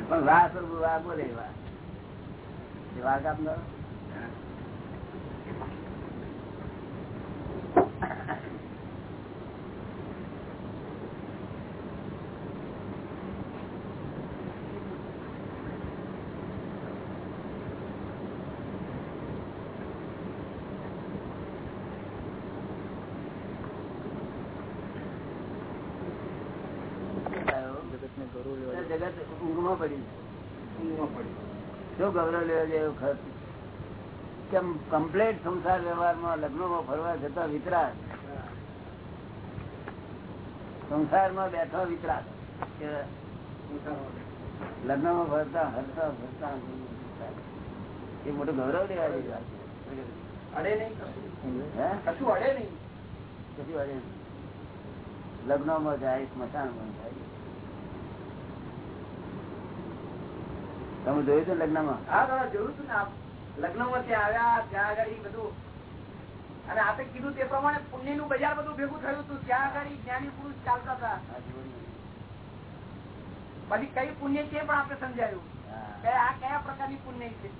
પણ વાહ સ્વરૂપ વાહ બોલે વાહ વાઘ આપનો જગત ઊંઘમાં પડી શું ગૌરવ લેવા જેવો ખર્ચ કેમ કમ્પ્લેટ સંસાર વ્યવહારમાં લગ્નમાં ફરવા જતા વિતરાગ? સંસારમાં બેઠો વિતરાગ. કે લગ્નમાં ફરતા હરતા ફરતા એ મોટું ગૌરવ લેવા જેવી વાત નહીં? કશું અડે નહીં. કશું અડે નહીં. લગ્નમાં જાય સ્મશાનમાં જાય. તમે જોયું છે લગ્નમાં? હા દાદા જોયું હતું ને આપ. લગ્નમાં આવ્યા ત્યાં આગળ બધું. અને આપે કીધું તે પ્રમાણે પુણ્યનું બજાર બધું ભેગું થયું હતું. ત્યાં આગળ જ્ઞાની પુરુષ ચાલતા હતા. પછી કઈ પુણ્ય છે પણ આપણે સમજાયું? કે આ કયા પ્રકારની પુણ્ય છે?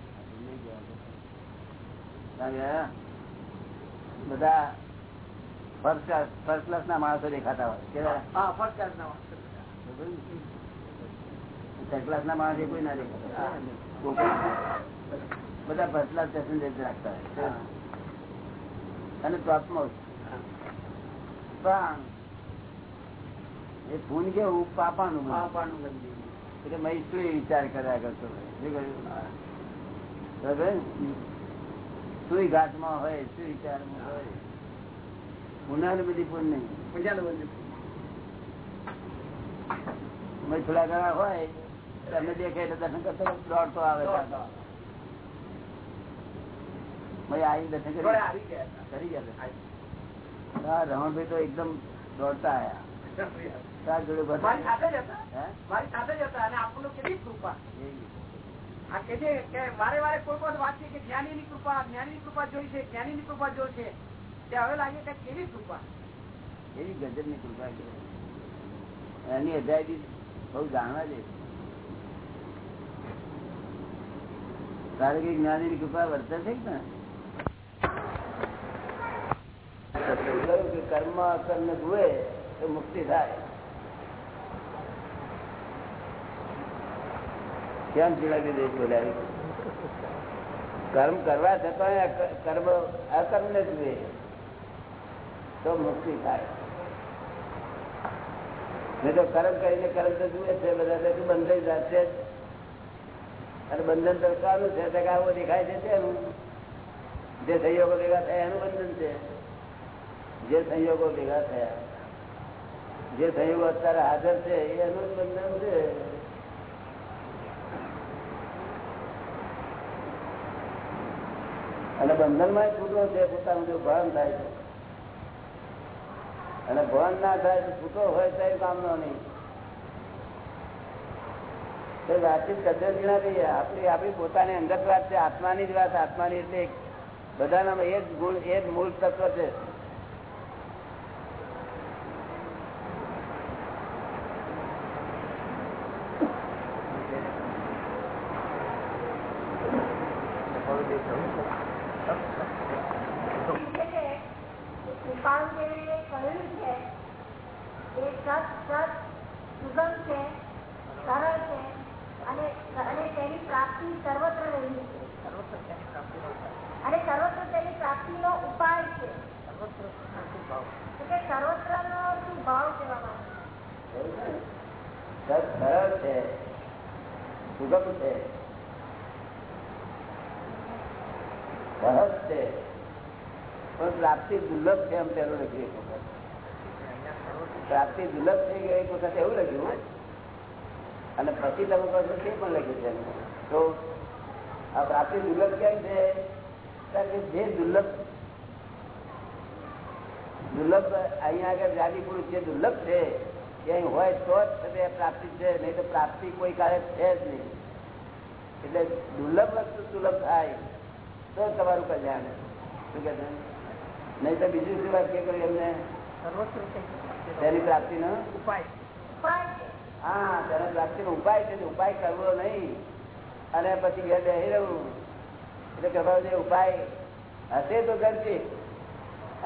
બધા ફર્સ્ટ ક્લાસ ના માણસો દેખાતા હોય. કેવા? ફર્સ્ટ ક્લાસ ના ક્લાસ ના માણસ કોઈ ના દેખાતા બધા ફર્સ્ટ ક્લાસ પેસેન્જર રાખતા અને ટોપમાં પણ એ ફૂન કેવું? પાપાનું પાપાનું એટલે મેં શું વિચાર કર્યા કરતો હોય. શું કહ્યું? ઘાટમાં હોય શું વિચારમાં હોય? પુના બધી પૂન નહીં. મેં થોડા ઘણા હોય તમે દેખાય તો દર્શન કરતા દોડતો આવે આવી દર્શન કરી. ગયા હા રમણભાઈ તો એકદમ દોડતા આવ્યા મારી વારે કોઈ પણ વાત છે કે જ્ઞાની ની કૃપા જ્ઞાની ની કૃપા જોઈ છે જ્ઞાની ની કૃપા જોઈ છે તે હવે લાગે કે કેવી કૃપા? એવી ગજબની કૃપા કહેવાય એની અજાયબી બહુ જાણવા છે તારે કે જ્ઞાની ની કૃપા વર્તે છે ને? કર્મ અકર્મ જુએ તો મુક્તિ થાય. કેમ ચીડાવી દે બોલાવી? કર્મ કરવા છતાં કર્મ અકર્મ ને જુએ તો મુક્તિ થાય. નહીં તો કર્મ કરીને કર્મ તો જુએ છે, બધા બંધ થઈ જાતે જ. અને બંધન તો છે, તો કે દેખાય છે તેનું. જે સંયોગો ભેગા થયા એનું બંધન છે. જે સંયોગો ભેગા થયા, જે સંયોગો અત્યારે હાજર છે, એનું બંધન છે. અને બંધનમાં છૂટો છે, પોતાનું જો ભાન થાય છે. અને ભાન ના થાય તો છૂટો હોય તો કામનો નહીં. વાતચીત કદર ના કહીએ આપણી આપણી પોતાની અંગત વાત છે, આત્માની જ વાત, આત્માની એટલે બધાના એ જ ગુણ, એ જ મૂળ તત્વ છે કૃપાળુ દેવીએ કહ્યું છે એ સત સત સુગમ છે સરળ છે અને અને તેની પ્રાપ્તિ સર્વત્ર રહેલી છે અને સર્વત્ર તેની પ્રાપ્તિનો ઉપાય છે એટલે સર્વત્ર નો શું ભાવ કહેવામાં આવે સત સરળ છે, સુગમ છે, સહજ છે. પણ પ્રાપ્તિ દુર્લભ છે એમ પેલું લખ્યું એક વખત. પ્રાપ્તિ દુર્લભ થઈ ગઈ એક વખત એવું લખ્યું, અને પછી તમે કહો છો પણ લખ્યું છે તો આ પ્રાપ્તિ દુર્લભ કેમ છે? કે જે દુર્લભ દુર્લભ અહીંયા આગળ જાતિ પુરુષ જે દુર્લભ છે એ અહીં હોય તો જ પ્રાપ્તિ છે નહીં તો પ્રાપ્તિ કોઈ કાળે છે જ નહીં. એટલે દુર્લભ વસ્તુ સુલભ થાય તો જ તમારું કલ્યાણ શું કે નહીં તો બીજું શું વાત કે કર્યું એમને તેની પ્રાપ્તિનો ઉપાય. ઉપાય હા તેના પ્રાપ્તિ નો ઉપાય છે ઉપાય કરવો નહીં. અને પછી ઘેર બેસી રહેવું. એટલે કહેવાય ઉપાય હશે તો કરશે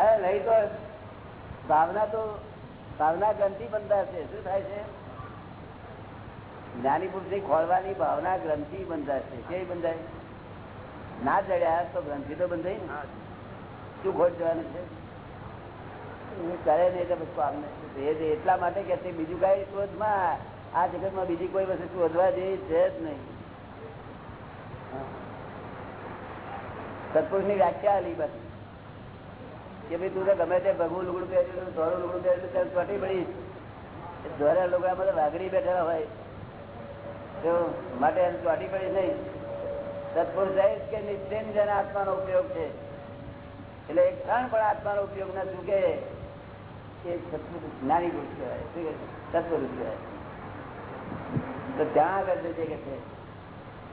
અને નહીં તો ભાવના તો ભાવના ગ્રંથિ બંધાશે શું થાય છે? જ્ઞાની પુરુષની ખોલવાની ભાવના ગ્રંથિ બંધાશે કેવી બંધાય? ના ચડ્યા તો ગ્રંથિ તો બંધાય ને. શું ખોટ જવાનું છે? કરે નહીં એટલે પછી પામને એટલા માટે કે બીજું કઈ શોધમાં આ જગતમાં બીજી કોઈ વસ્તુ શોધવા જેવી છે જ નહીં. સત્પુરુષની વ્યાખ્યા આલી બસ કે ભાઈ તું ગમે તે ભગવું લુગડું પહેર્યું ધોરું લુગડું પહેર્યું ત્યાં ચોટી પડી. ધોરા લુગડા બધા વાઘડી બેઠેલા હોય. તો માટે એમ ચોટી પડી નહીં. સત્પુરુષ કે નિશ્ચિન જન આત્માનો ઉપયોગ છે. એટલે એક ક્ષણ પણ આત્માનો ઉપયોગ ના ચૂકે. એ સત્પુરુષ જ્ઞાની પુરુષ કહેવાય. શું સત્પુરુષ કહેવાય. તો ત્યાં આગળ જજે કે છે.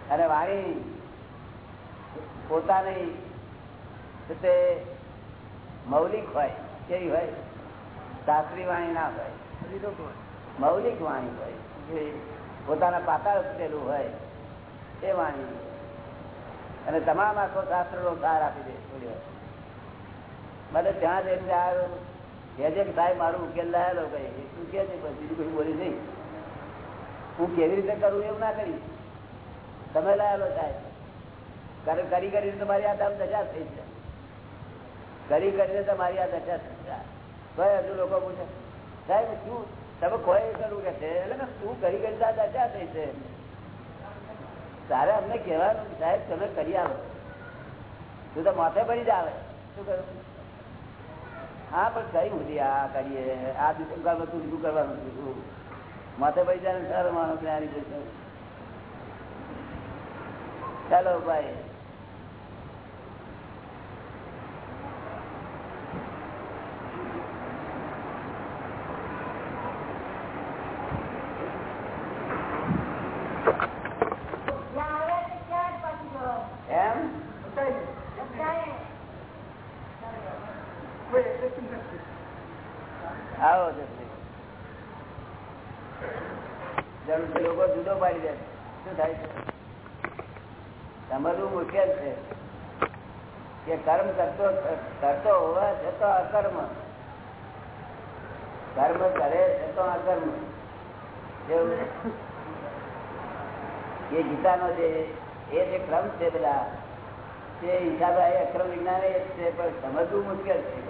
અને વાણી પોતાની તે મૌલિક હોય કેવી હોય? શાસ્ત્રી વાણી ના હોય. મૌલિક વાણી હોય. જે. પોતાના પાતાળ પેલું હોય એ વાણી. અને તમામ આખો શાસ્ત્ર નો સાર આપી દે મને ત્યાં જઈને આવ્યો. છે કે સાહેબ મારું ઉકેલ લાયેલો કઈ. તું કે છે? બીજું કોઈ બોલી નહીં. હું કેવી રીતે કરું એવું ના કરી. તમે લાયેલો સાહેબ. કરી કરીને તમારી આ દામ દશા થઈ છે કરી કરીને તમારી આ દશા ભાઈ, હજુ લોકો પૂછે, સાહેબ, શું તમે કોઈ કરવું કે છે. એટલે શું કરી કરી આ દશા થઈ છે. તારે અમને કહેવાનું સાહેબ, તમે કરી આવો. તું તો માથે પડી જ આવે શું કરું? હા, પણ કઈ સુધી આ કરીએ? આ દિવસે તું બીજું કરવાનું છું. માથે પડી જાય સારું માણસ ચાલો, ભાઈ એમ આવો જરૂર લોકો જુદો પાડી દે શું થાય છે સમજવું મુશ્કેલ છે કે કર્મ કરતો કરતો હોવા છતાં અકર્મ કર્મ કરે છતાં અકર્મ એવું ગીતાનો જે એ જે ક્રમ છે બધા તે હિસાબે અક્રમ વિજ્ઞાન એ છે પણ સમજવું મુશ્કેલ છે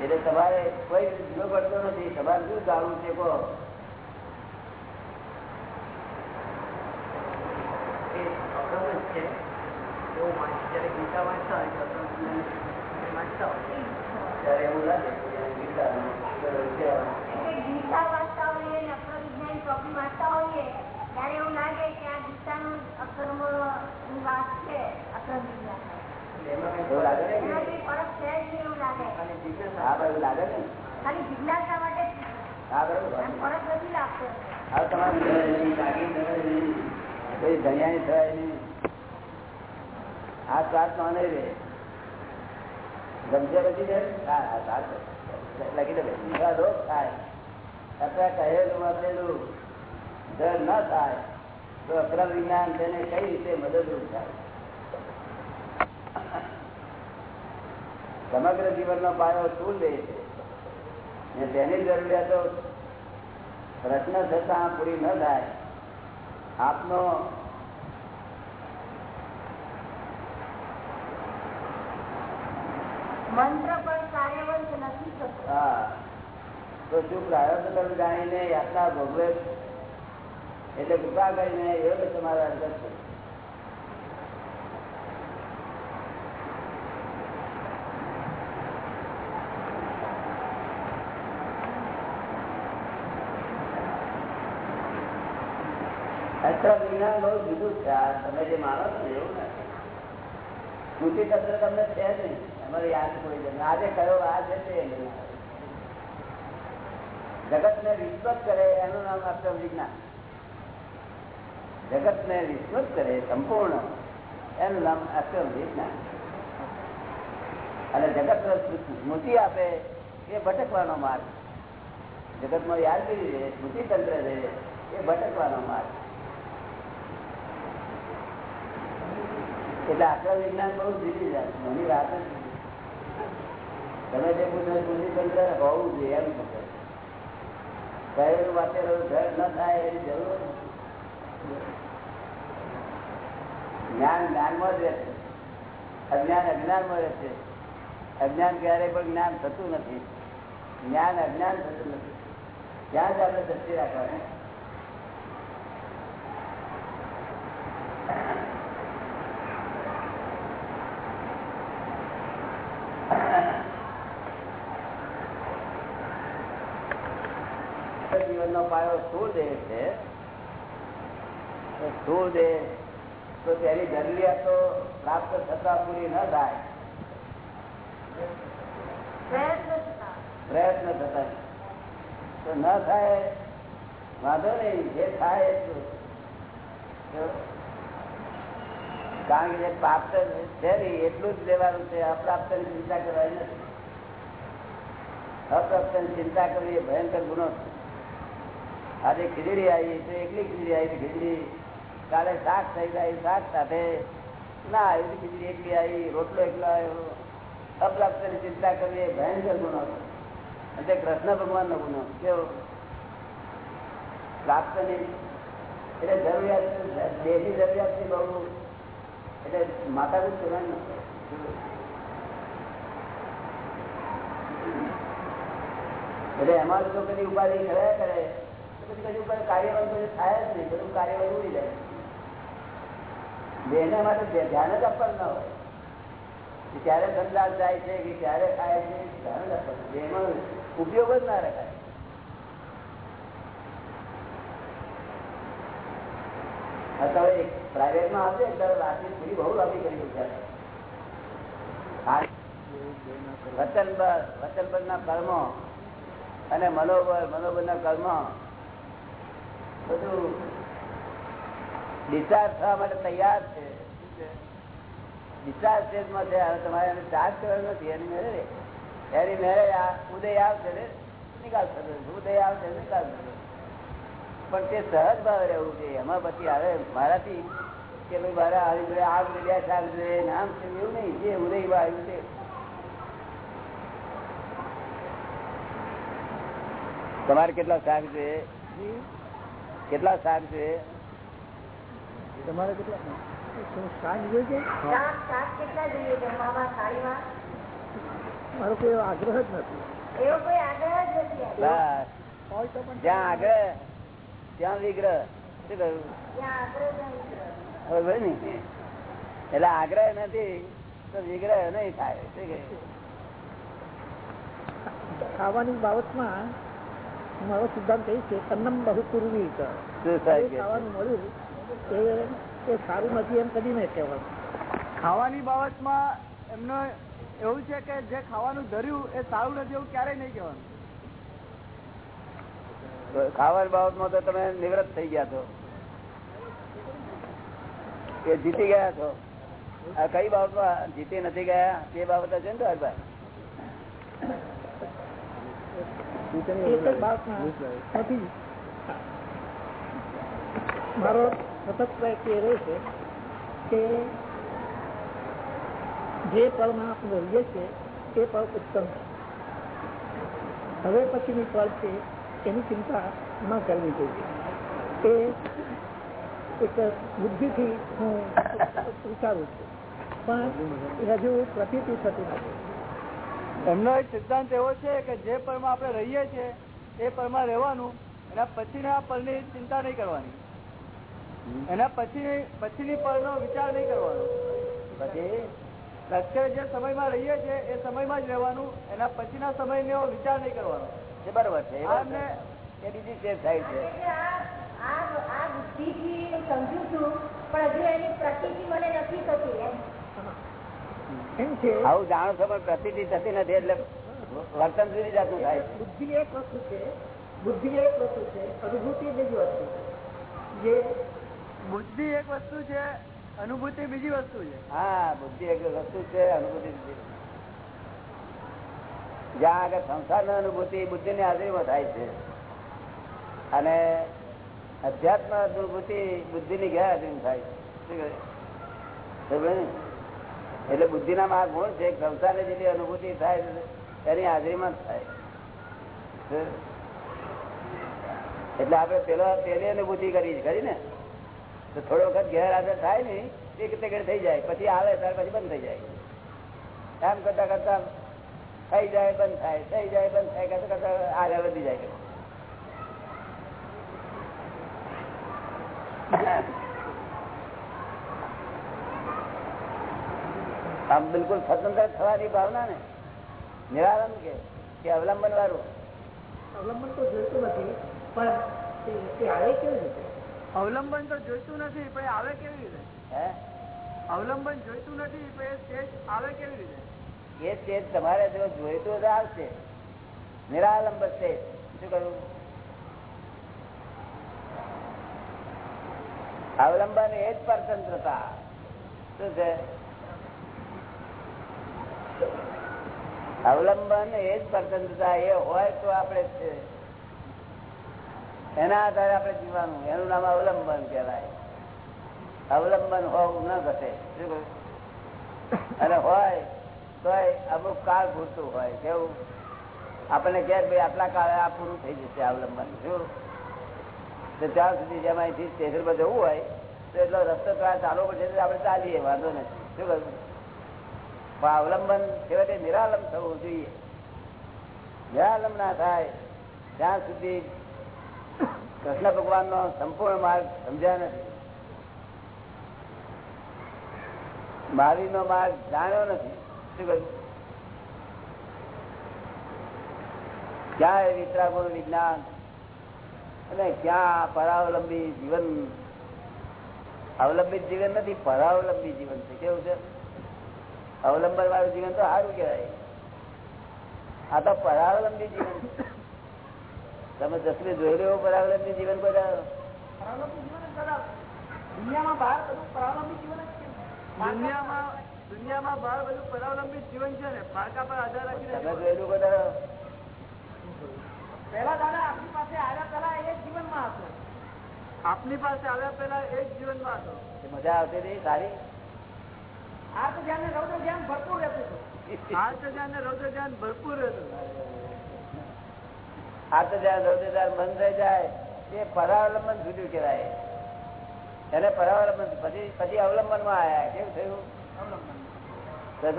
એટલે તમારે કોઈ જુદો પડતો નથી તમારે શું જાણવું છે કહો. ત્યારે એવું લાગે ગીતા વાંચતા હોઈએ ત્યારે એવું લાગે કે આ ગીતાનું અકર્મની વાત છે ખાલી જિજ્ઞાસા માટે ફરક નથી લાગતો. હવે તમારે કોઈ થવાય નહીં. આ શ્વાસ નો નહીં રે. ગમશે પછી છે. લખી દે રોગ થાય. અથવા કહેલું વાપરેલું દર ન થાય તો અક્રમ વિજ્ઞાન તેને કઈ રીતે મદદરૂપ થાય? સમગ્ર જીવનનો પાયો શું લે છે? ને તેની જરૂરિયાતો પ્રશ્ન થતા પૂરી ન થાય. આપનો મંત્ર પણ કાર્યવંત નથી થતો. હા તો શું પ્રાયોગિક જાણીને યાત્રા ભોગવે એટલે કૃપા કરીને યોગ તમારા છે. અત્ર વિજ્ઞાન બહુ જુદું છે. તમે જે માનો એવું નથી. સ્મૃતિ તંત્ર તમને છે જ યાદ પડી જશે આજે કયો આ છે તે. જગત ને વિશ્વત કરે એનું નામ અક્ષર વિજ્ઞાન. જગત ને વિસ્તૃત કરે, સંપૂર્ણ. એનું નામ અક્ષર વિજ્ઞાન અને જગત સ્મૃતિ આપે, એ ભટકવાનો માર્ગ. જગતમાં યાદ કરી છે સ્મૃતિ તંત્ર રહે, એ ભટકવાનો માર્ગ. એટલે આટલા વિજ્ઞાન બહુ જીતી જાય એની વાત જ તમે જે પૂછો સ્મૃતિ તંત્ર હોવું જોઈએ એમ કહેલું વાંચેલું ઘર ન થાય એની જરૂર નથી. જ્ઞાન જ્ઞાનમાં જ રહેશે. અજ્ઞાન અજ્ઞાનમાં રહેશે. અજ્ઞાન ક્યારેય પણ જ્ઞાન થતું નથી. જ્ઞાન અજ્ઞાન થતું નથી. ત્યાં જ આપણે દ્રષ્ટિ રાખવાની. જીવનનો પાયો શું દે છે સ્થૂળ દેહ તો તેની જરૂરિયાતો પ્રાપ્ત થતા પૂરી ન થાય. પ્રયત્ન થતા તો ન થાય વાંધો નહીં જે થાય કારણ કે જે પ્રાપ્ત છે ને એટલું જ લેવાનું છે. અપ્રાપ્તની ચિંતા કરવાની નથી. અપ્રાપ્તની ચિંતા કરવી એ ભયંકર ગુનો છે. આજે ખીચડી આવી તો એકલી ખીચડી આવી ખીચડી કાલે શાક થઈ જાય, શાક સાથે ના આવી ખીચડી એકલી આવી, રોટલો એકલો આવ્યો. અપ્રાપ્ત કરી ચિંતા કરવી એ ભયંકર ગુનો અને કૃષ્ણ ભગવાન નો ગુનો કેવો? પ્રાપ્ત નહીં. એટલે જરૂરિયાત દેહની જરૂરિયાતથી બહુ. એટલે માતાનું ચૂરણ એટલે એમાં લોકો કદી ઉપાધિ કર્યા કરે. પછી કદી ઉપર કાર્યવાહી થાય જ નહીં. બધું કાર્યવાહી ઉડી જાય. બેને માટે ધ્યાન જ આપવાનું ના હોય. ક્યારે ધંધા જાય છે કે ક્યારે ખાય છે, ધ્યાન જ આપવાનું. બેનો ઉપયોગ જ ના રખાય. પ્રાઇવેટમાં આવશે ત્યારે રાત્રિ બહુ લાંબી કરી છે વચન પર પરના કર્મો અને મનોબળ મનોબળ ના કર્મ બધું ડિસ્ચાર્જ થવા માટે તૈયાર છે. ડિસ્ચાર્જ સ્ટેજમાં છે હવે તમારે એને ચાર્જ કરવાનો નથી એની મેરે એની મેરે ઉદય આવશે ને નિકાલ થશે. ઉદય આવશે નિકાલ થશે. પણ તે સહજ ભાવે રહેવું જોઈએ. એમાં પછી હવે મારાથી કે ભાઈ મારા આવી જોઈએ આમ જોઈએ શાક જોઈએ ને આમ છે એવું નહીં. જે ઉદય આવ્યું છે તમારે કેટલા શાક જોઈએ કેટલા શાક જોઈએ તમારે કેટલા સાત જોઈએ છે મારો કોઈ આગ્રહ જ નથી. એવો કોઈ આગ્રહ જ નથી તો જ્યાં આગળ ત્યાં વિગ્રહ. શું કહ્યું? આગ્રહ એટલે આગ્રહ નથી તો વિગ્રહ નહીં થાય? ખાવાની બાબતમાં મારો સિદ્ધાંત એ છે અન્નમ બહુ પૂર્વી? ખાવાનું મળ્યું. એ એ સારું નથી એમ કદી નહીં કહેવાનું ખાવાની બાબતમાં એમનો એવું છે કે જે ખાવાનું ધર્યું એ સારું નથી એવું ક્યારેય નહીં કહેવાનું. ખાવાની બાબતમાં તો તમે નિવૃત્ત થઈ ગયા છો. કે જીતી ગયા છો. આ કઈ બાબતમાં જીતી નથી ગયા? તે બાબત છે ને હરભાઈ. મારો એ રહે છે કે જે પળમાં આપણે રહીએ છીએ તે પળ ઉત્તમ છે. હવે પછીની પળ છે, એની ચિંતા ન કરવી જોઈએ. એ એક બુદ્ધિથી હું વિચારું છું. પણ હજુ પ્રતીતિ થતી નથી. એમનો એક સિદ્ધાંત એવો છે કે જે પળમાં આપણે રહીએ છીએ, એ પળમાં રહેવાનું એના પછીના પળની ચિંતા નહીં કરવાની. એના પછી પછીની પળનો વિચાર નહીં કરવાનો. પછી અત્યારે જે સમયમાં રહીએ છીએ એ સમયમાં જ રહેવાનું એના પછીના સમયનો વિચાર નહીં કરવાનો. એ બરોબર છે એમને એ બીજી સ્ટેજ થાય છે. આ આ આ બુદ્ધિથી સમજુ છું પણ હજુ એની પ્રતિતિ મને નથી થતી આવું જાણો છો પણ પ્રતિથી થતી નથી એટલે વર્તન જુદી જાતનું થાય. બુદ્ધિ એક વસ્તુ છે બુદ્ધિ એક વસ્તુ છે અનુભૂતિ બીજી વસ્તુ છે જે બુદ્ધિ એક વસ્તુ છે, અનુભૂતિ બીજી વસ્તુ છે. હા, બુદ્ધિ એક વસ્તુ છે, અનુભૂતિ જ્યાં આગળ સંસારની અનુભૂતિ બુદ્ધિ ની હાજરીમાં થાય છે. અને અધ્યાત્મ અનુભૂતિ બુદ્ધિ ની ગેરહાજરી થાય છે. એટલે બુદ્ધિના માં આ ગુણ છે સંસારની જેટલી અનુભૂતિ થાય એની હાજરીમાં જ થાય. એટલે આપણે પેલા પેલી અનુભૂતિ કરી ખરી ને? તો થોડો વખત ગેરહાજર થાય ને એક ટેકડ થઈ જાય. પછી આવે, ત્યાર પછી બંધ થઈ જાય. એમ કરતા કરતા થઈ જાય, બંધ થાય, થઈ જાય, બંધ થાય, કરતા કરતા આગળ વધી જાય. આમ બિલકુલ સ્વતંત્ર થવાની ભાવના ને? નિરાલંબ કે અવલંબન વાળું અવલંબન તો જોઈતું નથી, પણ આવે કેવી અવલંબન તો જોઈતું નથી પણ આવે કેવી રીતે? અવલંબન જોઈતું નથી પણ સ્ટેજ આવે કેવી રીતે? એ સ્ટેજ તમારે જો જોઈતું તો આવશે. નિરાલંબ સ્ટેજ. શું કરું અવલંબન એ જ પરતંત્રતા. શું છે? અવલંબન એ જ પરતંત્રતા. એ હોય તો આપણે છે. એના આધારે આપણે જીવવાનું. એનું નામ અવલંબન કહેવાય. અવલંબન હોવું ન ઘટે. અને હોય તો અમુક કાળ પૂરતું હોય. કેવું? આપણને કે ભાઈ આટલા કાળે આ પૂરું થઈ જશે અવલંબન. શું? ત્યાં સુધી જેમ અહીંથી સ્ટેશન પર જવું હોય, તો એટલો રસ્તો ચાલવો પડશે આપણે ચાલીએ, વાંધો નથી. શું કહ્યું? પણ અવલંબન છેવટે નિરાલંબ થવું જોઈએ. નિરાલંબ ના થાય. ત્યાં સુધી કૃષ્ણ ભગવાનનો સંપૂર્ણ માર્ગ સમજ્યા નથી. મારી નો માર્ગ જાણ્યો નથી. શું ક્યાં એ વિતરાગોનું વિજ્ઞાન અને ક્યાં પરાવલંબી જીવન? અવલંબિત જીવન નથી, પરાવલંબી જીવન છે. કેવું છે? અવલંબન વાળું જીવન તો સારું કહેવાય. આ તો પરાવલંબી જીવન છે. તમે જસરી જોઈ લો પરાવલંબની જીવન બધા દુનિયામાં બહાર બધું પરાવલંબી જીવન દુનિયામાં દુનિયામાં બહાર બધું પરાવલંબિત જીવન છે ને પારકા પર આધાર તમે જોયેલું બધા પહેલા દાદા આપણી પાસે આવ્યા પહેલા એ જ જીવનમાં હતું. આપની પાસે આવ્યા પહેલા એ જીવનમાં હતો. એ મજા આવતી હતી સારી? આ તો ધ્યાન રૌદ્ર ધ્યાન ભરપૂર રહેતું હતું. આ તો ધ્યાન ને રૌદ્ર ધ્યાન ભરપૂર હતું. આ તો મન બંધ થઈ જાય, એ પરાવલંબન છૂટ્યું કહેવાય. એને પરાવલંબન પછી પછી અવલંબનમાં આવ્યા કેવું થયું?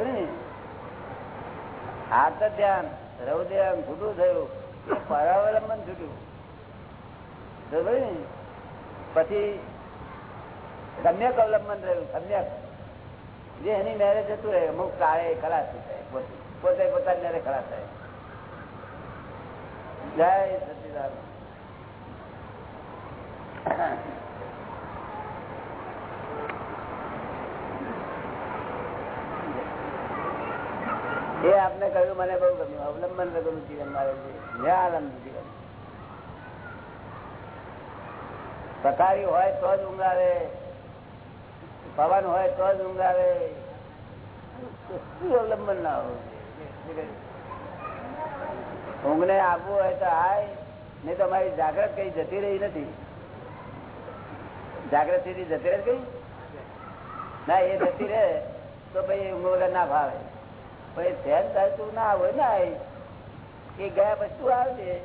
ને? આ તો ધ્યાન રૌદ્ર છૂટું થયું. એ પરાવલંબન છૂટ્યું ને? પછી, સમ્યક અવલંબન રહ્યું, સમ્યક. જે એની મેરેજ જતું રહે, અમુક કાળે ખલાસ થઈ જાય, પોતે પોતાની મેરેજ ખલાસ થાય. જય એ આપને કહ્યું, મને બહુ ગમ્યું. અવલંબન વગરનું જીવન મારે છે. નિરાલંબ જીવન. સકારી હોય તો જ ઊંઘ પવન હોય તો જ ઊંઘ આવે અવલંબન ના હોય? ઊંઘ ને આવવું હોય તો આય, નહીં તો મારી જાગ્રત કઈ જતી રહી નથી. જાગ્રત સ્થિતિ જતી રહે કઈ? ના, એ જતી રહે તો ભાઈ ઊંઘ વગર ના ભાવે. પછી ધ્યાન ચાલતું ના હોય ને એ ગયા પછી તું આવજે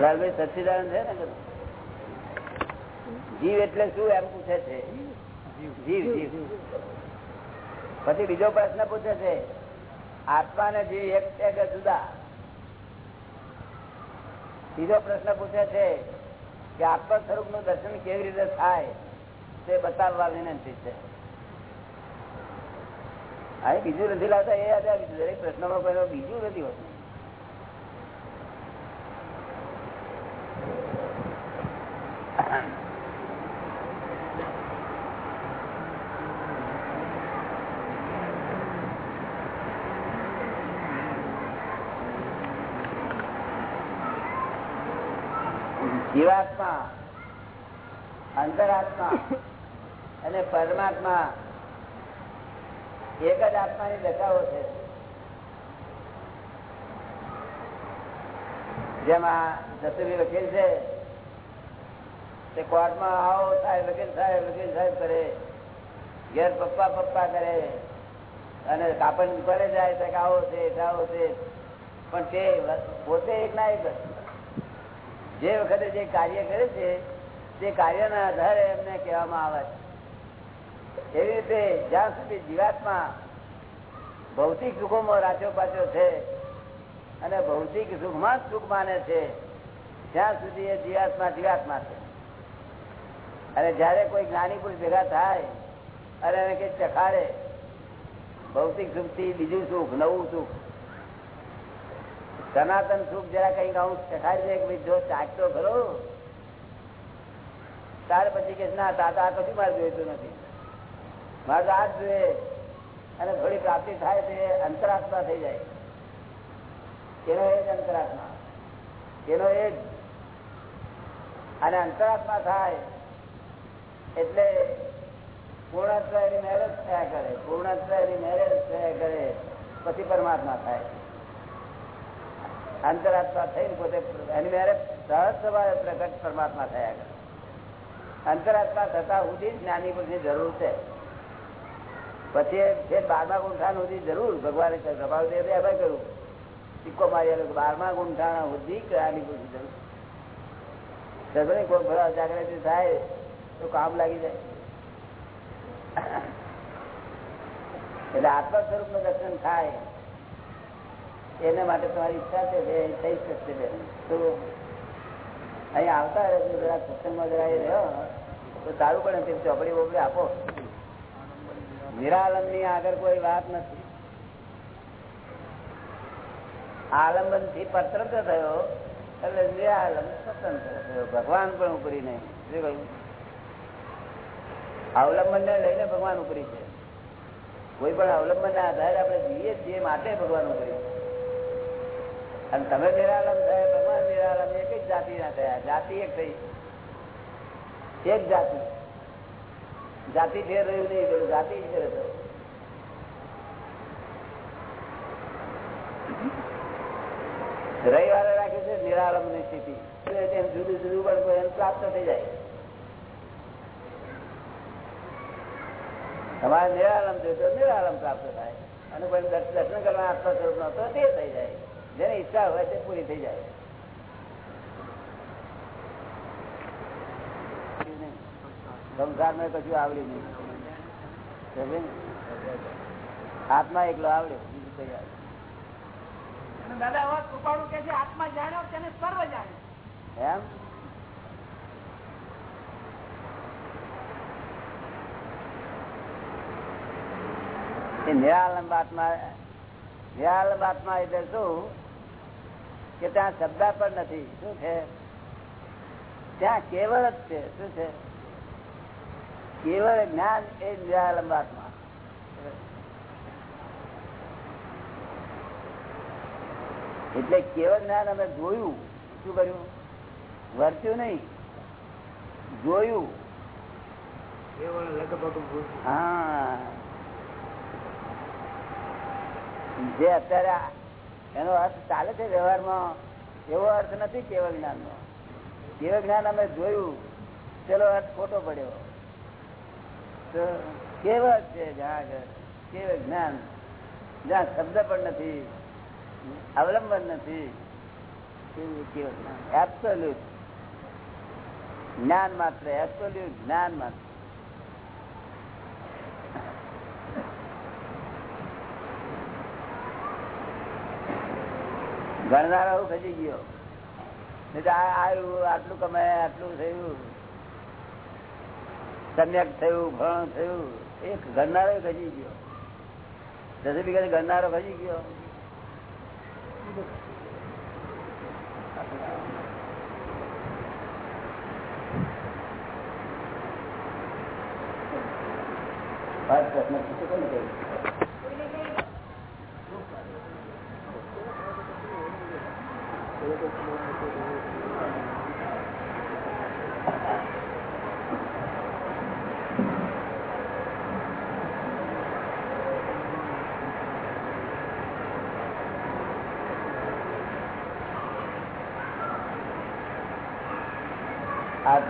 લાલભાઈ સચ્ચિદાનંદ છે ને જીવ એટલે શું એમ પૂછે છે? જીવ જીવ. પછી બીજો પ્રશ્ન પૂછે છે આત્મા ને જીવ એક છે કે જુદા? બીજો પ્રશ્ન પૂછે છે કે આત્મ સ્વરૂપનું દર્શન કેવી રીતે થાય તે બતાવવા વિનંતી છે. અહીં બીજું નથી લાવતા, એ હતા દરેક પ્રશ્નમાં કોઈ બીજું નથી હોતું. જીવાત્મા, અંતરાત્મા અને પરમાત્મા એક જ આત્માની દશાઓ છે. જેમાં જસુભી વકીલ છે, તે કોર્ટમાં આવો સાહેબ, વકીલ સાહેબ વકીલ સાહેબ કરે, ઘેર પપ્પા પપ્પા કરે, અને કાપડ પડે જાય તો આવો છે આવો છે. પણ તે પોતે એક ના એક જે વખતે જે કાર્ય કરે છે, તે કાર્યના આધારે એમને કહેવામાં આવે છે. એવી રીતે જ્યાં સુધી જીવાત્મા ભૌતિક સુખોમાં રાચો પાછો છે અને ભૌતિક સુખમાં જ સુખ માને છે જ્યાં સુધી એ જીવાત્મા જીવાત્મા છે. અને જયારે કોઈ જ્ઞાની પુરુષ ભેગા થાય અને એને કઈ ચખાડે, ભૌતિક સુખથી બીજું સુખ, નવું સુખ સનાતન સુખ જરા કઈ હું ચખાડી દે જો ચાકતો ખરો ત્યાર પછી કે ના તાતા આ કશું મારે જોઈતું નથી. મારે તો આ જોઈએ. અને થોડી પ્રાપ્તિ થાય તે અંતરાત્મા થઈ જાય. એનો એ જ અંતરાત્મા? એનો એ જ? અને અંતરાત્મા થાય એટલે પૂર્ણત્વ એની મેરેજ થયા કરે. પૂર્ણત્વ એની મેરેજ થયા કરે. પછી પરમાત્મા થાય. અંતરાત્મા થઈને પોતે એની મેરેજ સહજ સ્વભાવે પ્રગટ પરમાત્મા થયા કરે. અંતરાત્મા થતા સુધી જ્ઞાની પુરુષની જરૂર છે. પછી જે બારમા ગુંઠાણ સુધી જરૂર, ભગવાને સ્વભાવ દે કર્યું. સિક્કો મારી બારમા ગુંઠાણા સુધી જ્ઞાની પુરુષની જરૂર. સગડે કોઈ ભરા જાગૃતિ થાય, તો કામ લાગી જાય. એટલે આત્મ સ્વરૂપનું દર્શન થાય. એના માટે તમારી ઈચ્છા છે થઈ શકશે બેન. તો અહીં આવતા જરા સત્સંગમાં જરા રહ્યો. તો સારું પડે તે ચોપડી બોપડી આપો. નિરાલંબની આગળ કોઈ વાત નથી. આલંબનથી પત્રક થયો, એટલે નિરાલંબ સ્વતંત્ર થયો. ભગવાન પણ ઉપરી નહીં. કહ્યું? અવલંબન ને લઈને ભગવાન ઉપરી છે. કોઈ પણ અવલંબન ના આધારે આપણે જીવીએ છીએ માટે ભગવાન ઉપરી છે. અને તમે નિરાલમ થયા, ભગવાન નિરાલમ, એક જ જાતિ ના થયા. જાતિ એક થઈ. એક જાતિ. જાતિ ફેર રહ્યું નહીં પેલું જાતિ જ ફેર થયું. રવિવારે રાખે છે નિરાલમની સ્થિતિ જુદું જુદું પણ એમ પ્રાપ્ત થઈ જાય. તમારે નિરાલમ થયું તો નિરાલમ પ્રાપ્ત થાય. અને કોઈ દર્શન કરવા આત્મા સ્વરૂપ નો તો તે થઈ જાય. જેની ઈચ્છા હોય તે પૂરી થઈ જાય. સંસારમાં કશું આવડ્યું નહીં. આત્મા એકલો આવડ્યો બીજું કઈ આવ્યું દાદા કૃપાળુ કે છે આત્મા જાણ્યો તેને સર્વ જાણ્યો. એમ? એ નિરાલંબ આત્મા નિરાલંબ આત્મા એટલે શું? કે ત્યાં શબ્દ પણ નથી. શું છે? ત્યાં કેવળ જ છે. શું છે? કેવળ જ્ઞાન એ નિરાલંબાત્મા એટલે કેવળ જ્ઞાન અમે જોયું. શું કર્યું? વર્ત્યું નહીં. જોયું. હા. જે અત્યારે એનો અર્થ ચાલે છે વ્યવહારમાં? એવો અર્થ નથી કેવળ જ્ઞાન નો કેવળ જ્ઞાન અમે જોયું પેલો અર્થ ખોટો પડ્યો. તો કેવળ છે જ્યાં આગળ જ્ઞાન? જ્યાં શબ્દ પણ નથી, અવલંબન નથી કેવળ જ્ઞાન? એબ્સોલ્યુટ જ્ઞાન માત્ર એબ્સોલ્યુટ જ્ઞાન માત્ર. ગણનારા ખસી ગયો. આવ્યું આટલું કમાય, આટલું થયું. સમ્યક થયું, ભણ થયું. એક ગણનારો ખસી ગયો. દસ વીઘા ગણનારો ખસી ગયો. પ્રશ્ન પૂછો કોને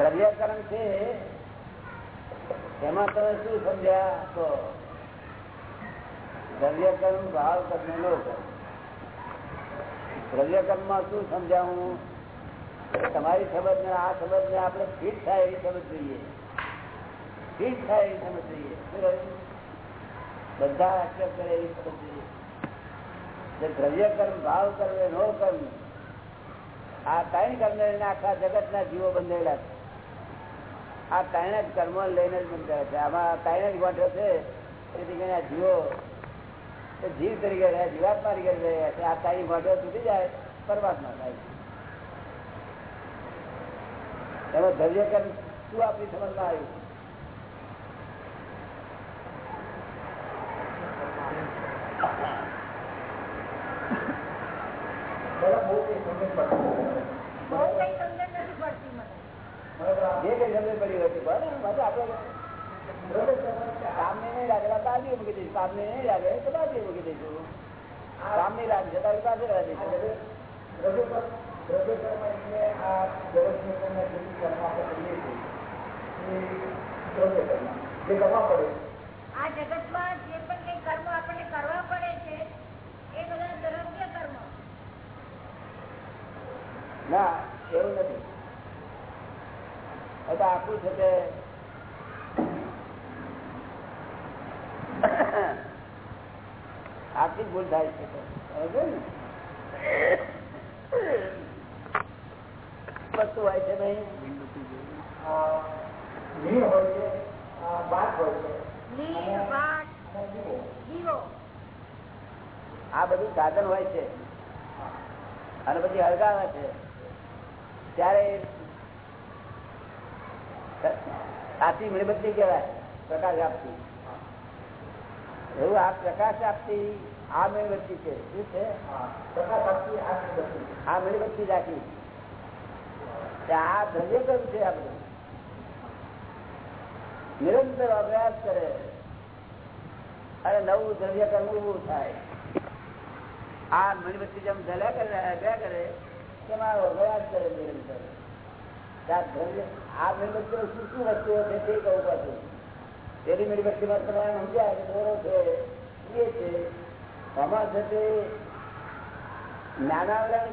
દ્રવ્યકરણ છે, એમાં તમે શું સમજ્યા? તો દ્રવ્યકરણ ભાવ કરને નો કર દ્રવ્યકર્મમાં શું સમજાવું? તમારી સમજ ને આ સમજ ને આપણે ફિટ થાય એવી સમજ જોઈએ. ફિટ થાય એવી સમજ જોઈએ? બધા એક્સેપ્ટ કરે એવી સમજ જોઈએ. દ્રવ્યકર્મ કર્મ ભાવ કરવે નો કર્મ આ ત્રણ કર્મ આખા જગત ના જીવો બંધેલા છે. આ ત્રણ જ કર્મ લઈને જ બંધાયા છે. આમાં ત્રણ જ ગોઠો છે. તેથી કરીને જીવો જીવ તરીકે રહ્યા, જીવાત્મા તરીકે રહ્યા છે. આ ત્રણ ગોઠો તૂટી જાય, પરમાત્મા થાય એમાં ધૈર્ય કર્મ શું આપણી સમજમાં આવ્યું બહુ કઈ સમજણ નથી પડતી મને જે કઈ સમજ પડી હોય તે બરાબર? ને? પાછું આપણે કામને નહીં લાગેલા બાજુ મૂકી દઈશું? કામને નહીં લાગે તો બાજુ મૂકી દઈશું. કામ નહીં લાગે જતા પાસે આ જગતમાં જે પણ કર્મ આપણને કરવા પડે છે એ બધા દ્રવ્ય કર્મ. ના એવું નથી. એ આખું છે તે. આખી ભૂલ થાય છે હોય આ બધું સાધન હોય છે. અને પછી હળગાવે છે. ત્યારે સાચી મીણબત્તી કહેવાય. પ્રકાશ આપતી. એવું આ પ્રકાશ આપતી આ મીણબત્તી છે. શું છે? આ મીણબત્તી રાખી આ ધ્રવ્ય કયું છે આપણું નિરંતર અભ્યાસ કરે. અને નવું દ્રવ્ય કર્મ ઉભું થાય. આ મીણબત્તી જેમ જલ્યા કરે અભ્યા કરે તેમાં અભ્યાસ કરે નિરંતર. આ આ શું કે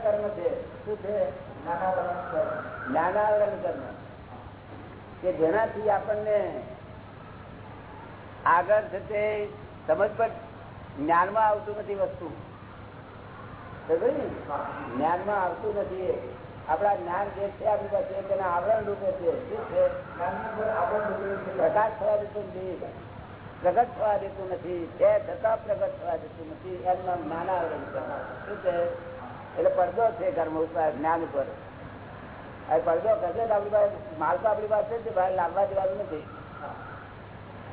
કર્મ છે. શું છે? જ્ઞાનાવરણ કર્મ. કે જેનાથી આપણને આગળ છે તે સમજ પર જ્ઞાનમાં આવતું નથી વસ્તુ. જ્ઞાનમાં આવતું નથી એ. આપણા જ્ઞાન જે છે, આપણી પાસે તેના આવરણ રૂપે છે. પ્રકાશ થવા દેતું નથી, પ્રગટ થવા દેતું નથી તે છતાં પ્રગટ થવા દેતું નથી, એમના જ્ઞાનાવરણ આવરણ શું છે? એટલે પડદો છે કર્મ ઉપર, જ્ઞાન ઉપર. આ પડદો કશે આપણી પાસે માલ તો આપણી પાસે છે, બહાર લાવવા દેવાનું નથી.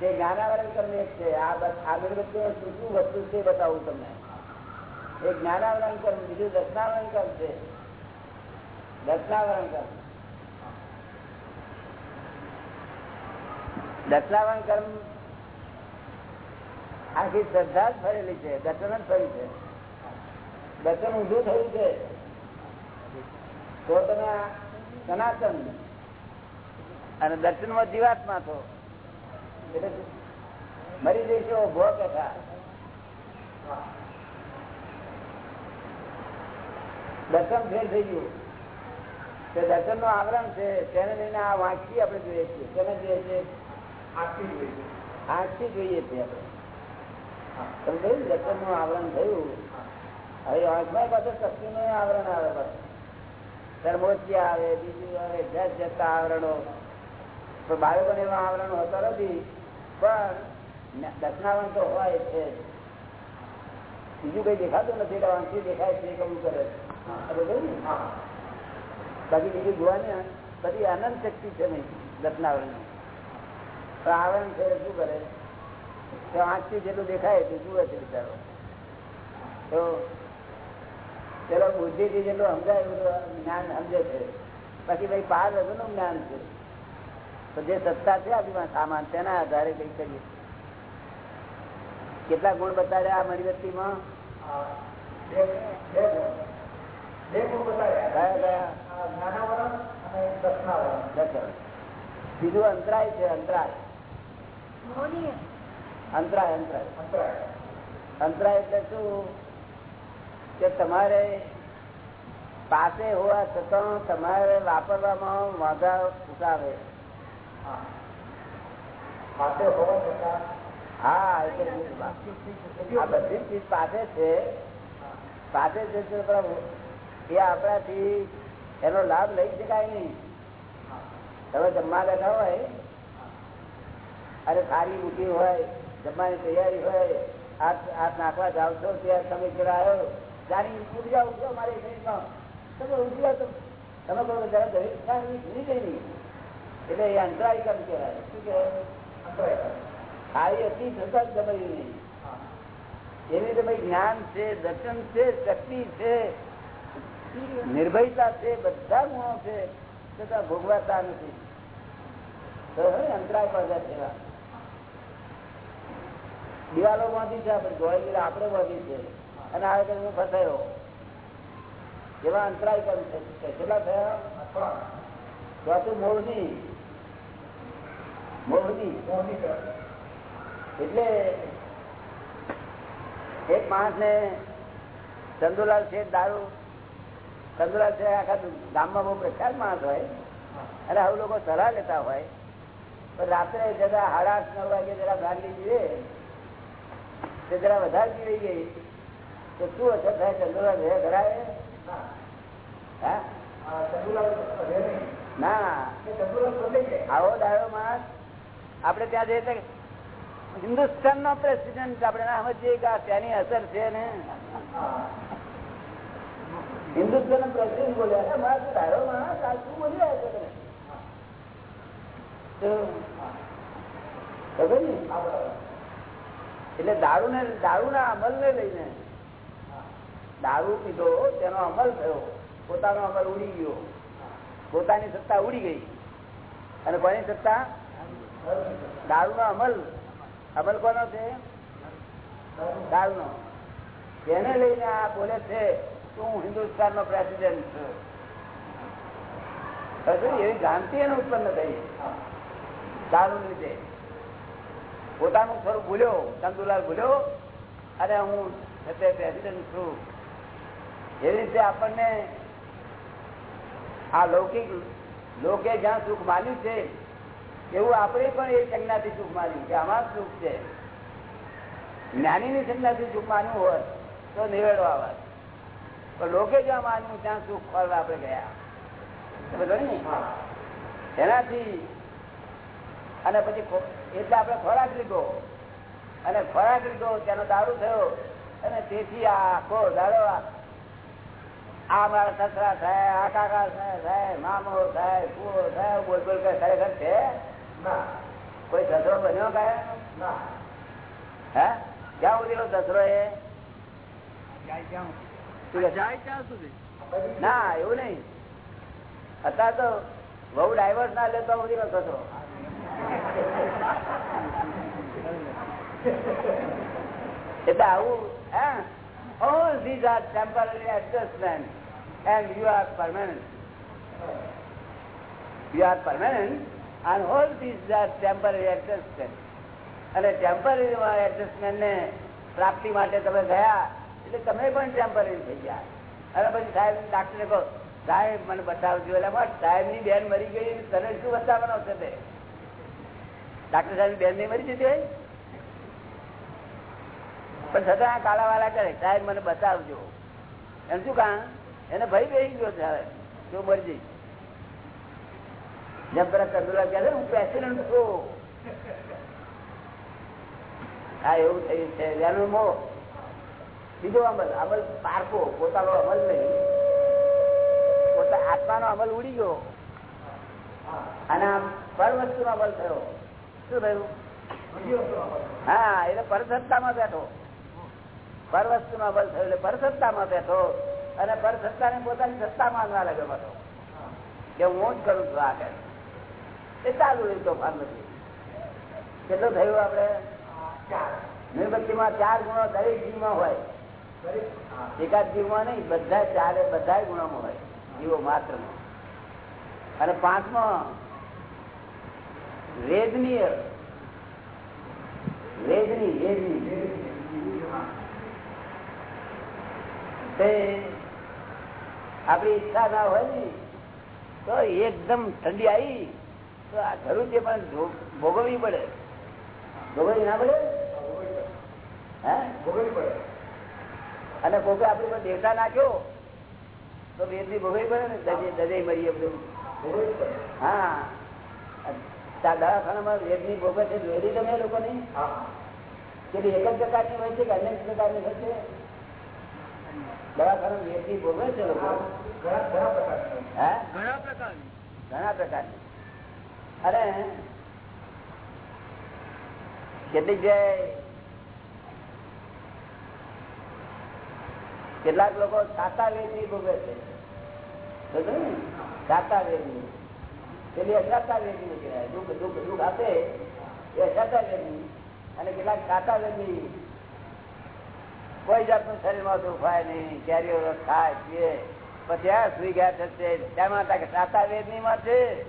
તે જ્ઞાનાવરણ કર્મ એક છે. આ મીણબત્તીઓ શું શું વસ્તુ છે બતાવું તમને. એક જ્ઞાનાવરણ કર્મ બીજું દર્શનાવરણ કર્મ છે દર્શનાવરણ કર્મ. દર્શનાવરણ કર્મ આખી શ્રદ્ધા જ ફરેલી છે, દર્શન જ ફરી છે. દર્શન ઊંધું થયું છે. તો તમે સનાતન અને દર્શનમાં જીવાત્મા છો. મરી જઈશો ભો કથા દર્શન ફેલ થઈ ગયું. તે દર્શનનું આવરણ છે તેને લઈને આ વાંચી આપણે જોઈએ છીએ. તેને જોઈએ છીએ. આંખથી જોઈએ છીએ આપણે. સમજાયું દર્શનનું આવરણ થયું? હવે આંખમાં પાછું શક્તિ નું આવરણ આવે પાછું. ધર્મોચ્યા આવે બીજું આવે જત જતા આવરણો. તો બાળકોને એવા આવરણો હોતા નથી. પણ દર્શનાવરણ તો હોય છે બીજું કઈ દેખાતું નથી એટલે વાંચી દેખાય છે કવું કરે છે? બાકી બીજું જોવાની બધી અનંત શક્તિ છે નહીં રત્નાવરણ આવરણ છે શું કરે? તો આંખથી જેટલું દેખાય એટલું જુએ છે બિચારો? તો પેલો બુદ્ધિથી જેટલું સમજાય એટલું જ્ઞાન સમજે છે. બાકી ભાઈ પાર વગરનું જ્ઞાન છે. તો જે સત્તા છે આપણી સામાન તેના આધારે કઈ કરીએ. કેટલા ગુણ બતાવ્યા આ મણીવતીમાં કયા કયા? દર્શન બીજું અંતરાય છે અંતરાય. અંતરાય અંતરાય. અંતરાય. એટલે શું? કે તમારે પાસે હોવા છતાં તમારે વાપરવામાં વાંધા ઉઠાવે. હા. એટલે આ બધી ચીજ પાસે છે. પાસે છે એ આપણાથી એનો લાભ લઈ શકાય નહીં. તમે જમવા બેઠા હોય, અરે સારી મૂકી હોય, જમવાની તૈયારી હોય, હાથ નાખવા જાવ છો ત્યાં તમે જરા આવ્યો, જાણી જાઓ ઉઠો મારી શરીરમાં. તમે ઉઠી જાઓ તો, તમે કહો જરા દરેક ભૂલી ગઈ નહીં. એટલે એ અંતરાય કર્મ કહેવાય. શું કહેવાય? સારી હતી છતાં દબાઈ નહીં એવી રીતે ભાઈ જ્ઞાન છે, દર્શન છે, શક્તિ છે નિર્ભયતા છે, બધા ગુણો છે, છતાં ભોગવાતા નથી. અંતરાય પડતા છે દિવાલો બાંધી છે આપણે જોઈ આપણે બાંધી છે. અને આવે તો હું ફસાયો. એવા અંતરાય પણ છે કેટલા થયા? ચોથું મોહની. મોહની. એટલે એક માણસ ને ચંદુલાલ છે દારૂ ચંદુલાલ છે આખા ગામમાં બહુ પ્રખ્યાત માણસ હોય. અને આવું લોકો સલાહ લેતા હોય. પણ રાત્રે જરા સાડા નવ વાગે જરા ગાંધી જીવે તે જરા વધારે જીવી ગઈ તો શું અસર થાય? ચંદુલાલ ઘરે ઘરાવે ના. આવો દાડો માણસ. આપડે ત્યાં જઈએ હિન્દુસ્તાન નો પ્રેસિડેન્ટ આપડે ના સમજીએ કે ત્યાંની અસર છે ને? હિન્દુસ્તાન પ્રેસિડેન્ટ બોલ્યા અરે મારા માણસ આ બોલી રહ્યા છો? એટલે દારૂ ને દારૂ ના અમલ ને લઈને દારૂ પીધો, તેનો અમલ થયો. પોતાનો અમલ ઉડી ગયો. પોતાની સત્તા ઉડી ગઈ. અને કોની સત્તા? દારૂ નો અમલ. અમલ કોનો છે? દારૂ નો તેને લઈને આ બોલે છે હું હિન્દુસ્તાન નો પ્રેસિડેન્ટ છું એવી ભ્રાંતિ એને ઉત્પન્ન થઈ. દારૂ લીધે પોતાનું સ્વરૂપ ભૂલ્યો, ચંદુલાલ ભૂલ્યો, અને હું પ્રેસિડેન્ટ છું. એવી રીતે આપણને આ લૌકિક, લોકે જ્યાં સુખ માન્યું છે, એવું આપણે પણ એ સંજ્ઞાથી સુખ માન્યું કે આમાં સુખ છે. જ્ઞાનીની સંજ્ઞાથી સુખ માન્યું હોત તો નિવેડો આવત પણ લોકે જ્યાં માન્યું ત્યાં સુખ ફળ આપણે ગયા? એનાથી અને પછી એટલે આપણે ખોરાક લીધો. અને ખોરાક લીધો ત્યાંનો દારૂ થયો. અને તેથી આ આખો દાડો આ મારા સસરા થાય આ કાકા થાય થાય મામો થાય ફૂવો થાય બોલ બોલ કઈ ખરેખર છે? કોઈ દસરો બન્યો કહે હે? ક્યાં ઉતરેલો દસરો એ? શું કે? જાય ત્યાં સુધી? ના એવું નહીં અત્યારે તો બહુ ડાયવર્સ ના લેતો બધી નો દસરો એટલે આવું હે all these are temporary adjustments and you are permanent you are permanent and all these are temporary adjustments અને ટેમ્પરરી એડજસ્ટમેન્ટ ને પ્રાપ્તિ માટે તમે ગયા એટલે તમે પણ ટેમ્પરરી થઈ ગયા. અને પછી સાહેબ ડાક્ટરે કહો, સાહેબ, મને બતાવજો. એટલે સાહેબની બેન મરી ગઈ તને શું બતાવવાનો છે તે? ડાક્ટર સાહેબ બેન નહીં મરી જતી પણ છતાં કાલા વાલા કરે, સાહેબ, મને બતાવજો. એમ શું કામ? એને ભય બેસી ગયો છે હવે, જો મરજી. જેમ પેલા કંદુલા કહે હું પ્રેસિડન્ટ છું. હા, એવું થયું છે. એનો મોહ બીજો અમલ અમલ પારકો પોતાનો અમલ નહીં. પોતા આત્માનો અમલ ઉડી ગયો. અને આમ પર વસ્તુનો અમલ થયો. શું થયું? હા, એટલે પરસત્તામાં બેઠો. પર વસ્તુનો અમલ થયો એટલે પરસત્તામાં બેઠો. અને પરસત્તાને પોતાની સત્તા માનવા લાગ્યો બધો કે હું જ કરું છું આ એ ચાલુ રહ્યું તોફાન નથી કેટલું થયું આપડે મીણબત્તીમાં ચાર ગુણો દરેક જીવમાં હોય. એકાદ જીવમાં નહીં બધા ચારે બધા ગુણોમાં હોય જીવો માત્ર અને પાંચમો વેદનીય વેદની વેદની. તે આપણી ઈચ્છા ના હોય ને તો એકદમ ઠંડી આવી તો આ જરૂર છે પણ ભો- ભોગવવી પડે. ભોગવવી ના પડે? હે અને કોકે આપણી પણ દેવતા નાખ્યો તો વેદની ભોગવી પડે ને દજે દજે મરીએ બધું. હા. દવાખાનામાં વેદની ભોગવે છે જોયેલી તમે લોકોની? કેટલી એક જ પ્રકારની હોય છે કે અનેક પ્રકારની હોય છે? દવાખાના વેદની ભોગવે છે લોકો? હે? ઘણા પ્રકારની. ઘણા પ્રકારની. અરે કેટલીક જગ્યાએ કેટલાક લોકો સાતા વેદની ભોગવે છે. સાતા વેદની. પેલી અસાતા વેદની દુઃખ દુઃખ દુઃખ આપે એ અસાતા વેદની. અને કેટલાક સાતા વેદની. કોઈ જાતનું શરીરમાં દુખાય નહીં. કેરીઓ રસ ખાય, પીએ. પછી આ સુઈ ગયા થશે તેમાં કે સાતા વેદની માં છે.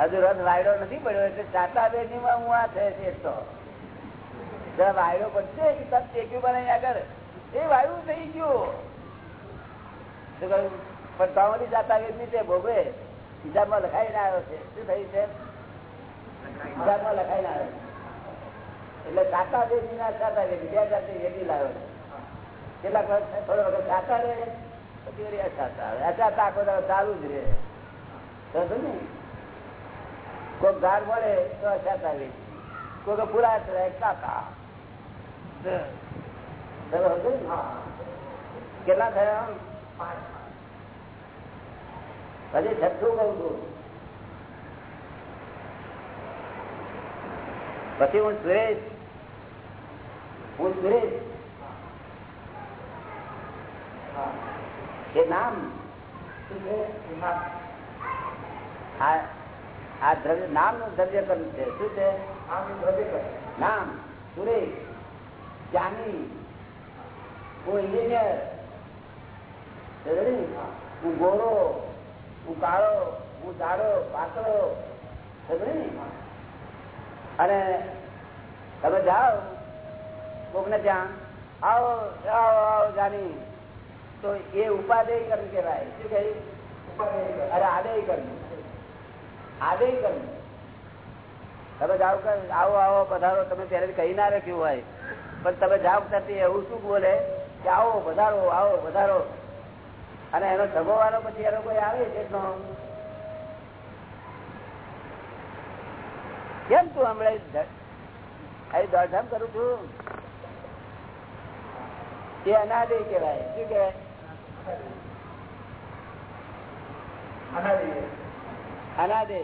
હજુ રસ વાયડો નથી પડ્યો, એટલે સાતા વેદની માં હું આ થશે છે તો. વાયડો પડશે આગળ? એ વાયુ થઈ ગયો. પણ તાવની જાતા છે ભોગવે. હિસાબમાં લખાઈને આવ્યો છે. શું થયું છે? હિસાબમાં લખાઈને આવ્યો એટલે સાતા વેદી ના સાતા વેદી બે જાતની વેદી લાવ્યો કેટલાક થોડો વખત સાતા રહે, પછી વળી અચાતા આવે. અચાતા આખો ચાલુ જ રહે. સમજો ને? કોઈ ગાર મળે તો અચાતા વેદી કોઈ પૂરા રહે, કાકા? કેટલા થયા? હજી છઠ્ઠું કઉ છું. પછી હું સુરેશ. હું સુરેશ. એ નામ? આ દ્રવ્ય નામનું દ્રવ્ય કર્મ છે. શું છે? નામ, સુરેશ. જાની. હું ઇન્જિનિયર હું ગોરો હું કાળો. હું જાડો પાતળો. અને તમે જાઓ કોકને ત્યાં. આવો આવો આવો, જાની. તો એ ઉપાદેય કર્મ કહેવાય. શું કહ્યું અરે આદેય કર્મ. આદેય કર્મ. તમે જાઓ આવો આવો, પધારો. તમે ત્યારે કહી ના રાખ્યું હોય. પણ તમે જાઓ ત્યાંથી એવું શું બોલે? કે આવો, વધારો આવો, વધારો. અને એનો જગોવાનો પછી એનો કોઈ આવે છે કેમ તું હમણાં દોડધામ કરું છું? એ અનાદે કેવાય શું કેવાય અનાદે.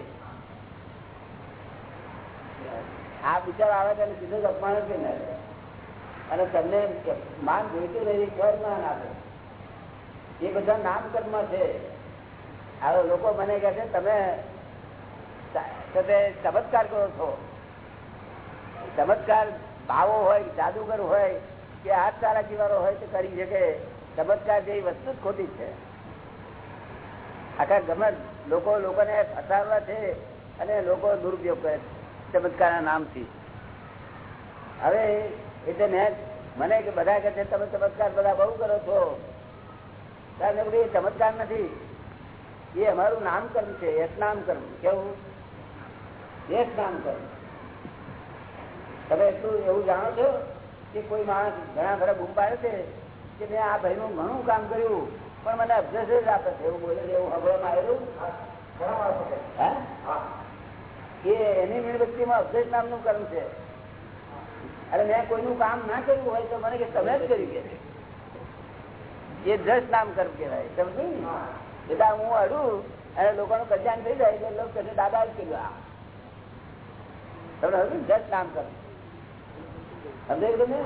આ વિચાર આવે ત્યારે સીધો જ અપમાન જ ના અને તમને માન જોઈતું નથી ઘર માન આપે. એ બધા નામ કર્મ છે. હવે લોકો મને કહે છે, તમે તમે ચમત્કાર કરો છો. ચમત્કાર ભાવો હોય, જાદુગર હોય, કે હાથ સારા જીવાનો હોય તો કરી શકે. ચમત્કાર જેવી વસ્તુ જ ખોટી છે. આખા ગમે લોકો લોકોને ફસાવવા છે અને લોકો દુરુપયોગ કરે ચમત્કારના નામથી. હવે એટલે મેં મને કે બધા કહે તમે ચમત્કાર બધા બહુ કરો છો. ત્યારે એ ચમત્કાર નથી. એ અમારું નામકર્મ છે એક નામકર્મ કેવું? એક નામકર્મ તમે એટલું એવું જાણો છો કે કોઈ માણસ ઘણા ખરા બૂમ પાડે છે કે મેં આ ભાઈનું ઘણું કામ કર્યું, પણ મને અભ્યાસ જ આપે છે. એવું બોલે એવું હવામાં આવેલું એ એની મીણબત્તીમાં અભ્યાસ નામનું કર્મ છે. અરે મેં કોઈનું કામ ના કર્યું હોય તો મને કે તમે જ કર્યું કે એ દ્રશ નામ કર્મ કહેવાય, સમજુ? બધા હું અડું અને લોકોનું કલ્યાણ થઈ જાય એટલે લોકો કહે દાદા જ કર્યું તમને હજુ દ્રશ નામ કર્મ. સમજાય તમે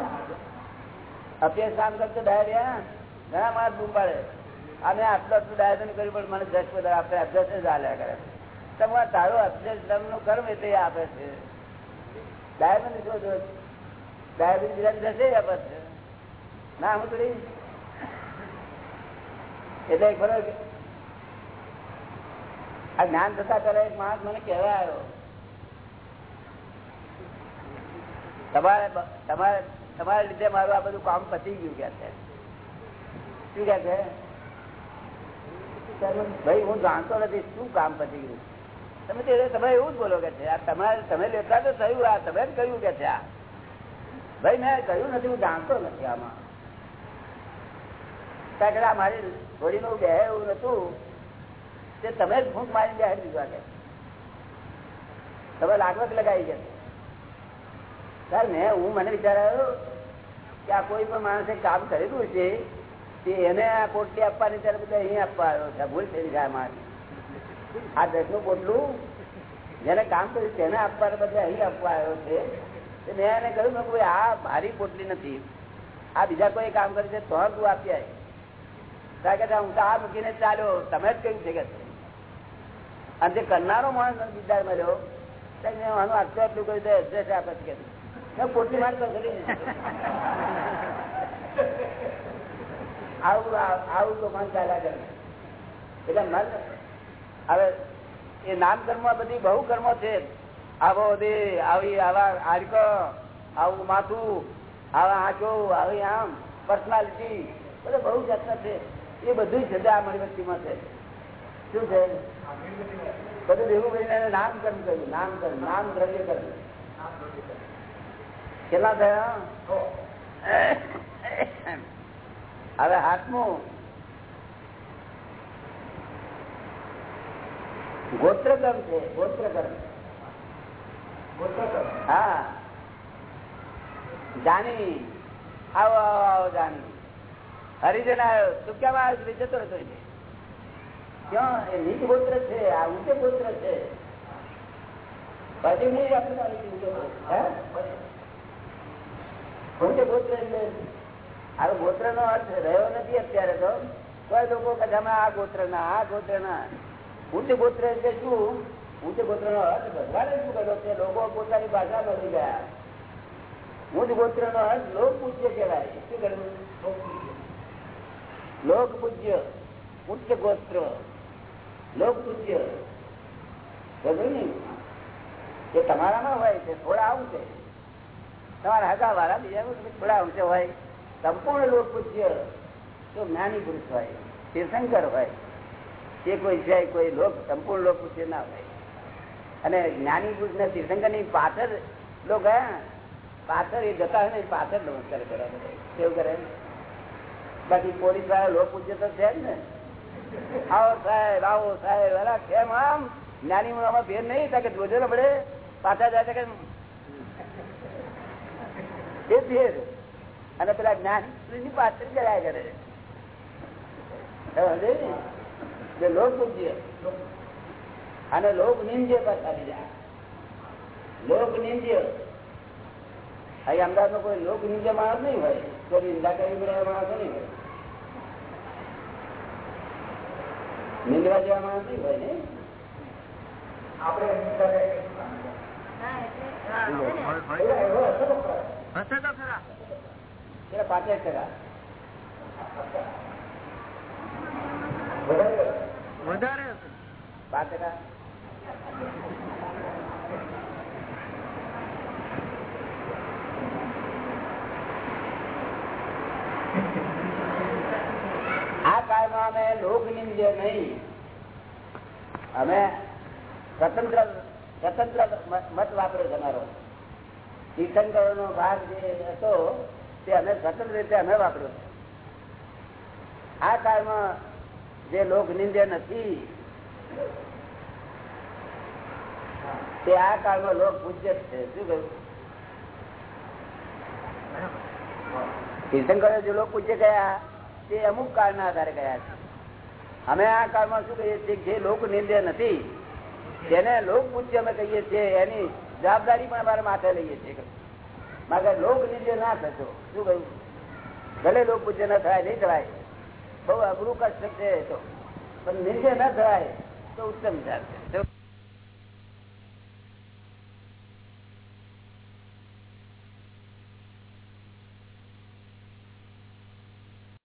અભ્યાસ નામ કરતો ડાયરિયા ઘણા માણસ બૂમ પાડે. અમે આટલું આટલું ડાયરેક્ટ કર્યું, પણ મને દસ બધા આપણે અભ્યાસ જ હાલ્યા કરે. તમારા તારો અભ્યાસનું કર્મ એટલે આપે છે. ડાયાબિટીસ શું જ્ઞાન થતા કરે માણસ મને કહેવા આવ્યો. તમારે તમારે, તમારા લીધે મારું આ બધું કામ પતી ગયું કે છે? શું કે છે? ભાઈ, હું જાણતો નથી શું કામ પતી ગયું. તમે તમે એવું જ બોલો કે છે, આ તમારે, તમે લેતા તો થયું, આ તમે જ કહ્યું કે છે આ. ભાઈ, મેં કહ્યું નથી, હું જાણતો નથી આમાં. કારણ કે મારી થોડીનું બે એવું નતું, તે તમે જ ફૂંક મારી બેહાડી દીધા કે તમે લાગવત લગાવી ગયા સર મેં, હું મને વિચાર કે આ કોઈ પણ માણસે કામ કરેલું છે, તે એને આ પોટલી આપવાની, ત્યારે બધા અહીં આપવા આવ્યો છે. ભૂલ થઈ જાય મારી આ દસનું પોટલું જેને કામ કર્યું તેને આપવાને બધા અહીં આપવા આવ્યો છે. મેં એને કહ્યું કે ભાઈ, આ મારી પોટલી નથી. આ બીજા કોઈ કામ કરે છે, તો તું આપી આવી કે હું તો આ મૂકીને ચાલ્યો. તમે જ કહ્યું છે કે અને જે કરનારો માણસ બીજા મળ્યો આનું આટલું આટલું કહ્યું તો એડ્રેસ આપે છે કે પોટલી મારી કરી આવું આવું તો મન ચાલ્યા કરે. એટલે મન હવે, એ નામ કર્મ બધી બહુ કર્મો છે. આવો દે, આવી, આવા, હાડકો, આવું માથું, આવા આંચો આવી આમ પર્સનાલિટી બધું બહુ જાતના છે. એ બધું છે, આ વ્યક્તિમાં છે. શું છે? બધું ભેગું કરીને એને નામ કર્મ કર્યું નામ દ્રવ્ય કર્યું કેટલા થયા? હવે હાથમું. ગોત્રકર્મ છે ગોત્રકર્મ હા. જાની. આવો આવો આવો, જાની. હરિજન આવ્યો. તું કેમ આવ્યો જતો હતો ક્યાં? એ નીચ ગોત્ર છે. આ ઊંચે ગોત્ર છે. પછી નહીં ઊંચે ગોત્ર એટલે આ ગોત્ર. નો અર્થ રહ્યો નથી અત્યારે તો. કોઈ લોકો કે અમે આ ગોત્ર ના આ ગોત્ર ના ઉચ્ચ ગોત્ર એટલે શું? ઉચ્ચ ગોત્ર નો અર્થ ભગવાને શું કર્યો છે લોકો પોતાની ભાષા બની ગયા. ઉચ્ચ ગોત્ર અર્થ લોક કહેવાય. શું ઉચ્ચ ગોત્ર. લોક પૂજ્ય. તમારામાં હોય છે થોડા આવું છે તમારા હગા વાળા બીજા થોડા આવું છે હોય. સંપૂર્ણ લોક પૂજ્ય. તો જ્ઞાની પુરુષ હોય. તીર્થંકર હોય. એ કોઈ છે કોઈ લોક, સંપૂર્ણ લોક પૂજ્ય ના હોય. અને જ્ઞાની પુરુષ ને તીર્થંકરની પાછળ લોકો પાછળ એ જતા હોય ને પાછળ નમસ્કાર કરે. કેવું કરે? બાકી પોલીસવાળા લોક પૂજ્ય તો છે જ ને. આવો સાહેબ આવો સાહેબ, અલા કેમ આમ? જ્ઞાની આમાં ભેર નહીં થાય કે જોજો ને પડે પાછા જાય કે એ ભેર અને પેલા જ્ઞાની ની પાછળ ગયા કરે લોક પૂજ્ય. અને લોક નિંદ્ય પાછા બીજા લોક નિંદ્ય. અહીં અમદાવાદ કોઈ લોક નિંદ્ય માણસ નહીં હોય. કોઈ નિંદા કરી પડે માણસો નહીં હોય. નિંદવા જેવા માણસ નહીં હોય ને? આપણે પાંચેક ટકા વધારે. પાંચ ટકા? આ કાળમાં અમે લોક નિંદ્ય નહીં. અમે સ્વતંત્ર સ્વતંત્ર મત વાપર્યો તમારો તીર્થંકરો નો ભાગ જે હતો, તે અમે સ્વતંત્ર રીતે અમે વાપર્યો આ કાળમાં જે લોક નિંદ્ય નથી તે આ કાળમાં લોક પૂજ્ય છે. શું કહ્યું? તીર્થંકરો જે લોક પૂજ્ય ગયા તે અમુક કાળના આધારે ગયા છે. અમે આ કાળમાં શું કહીએ છીએ જે લોક નિંદ્ય નથી. તેને લોક પૂજ્ય અમે કહીએ છીએ, એની જવાબદારી પણ અમારે માથે લઈએ છીએ. મારે લોક નિંદ્ય ના થતો. શું કહ્યું? ભલે લોક પૂજ્ય ના થાય, નહીં થવાય બહુ અઘરું કષ્ટ છે તો. પણ નિંદ્ય ના થાય તો ઉત્તમ છે.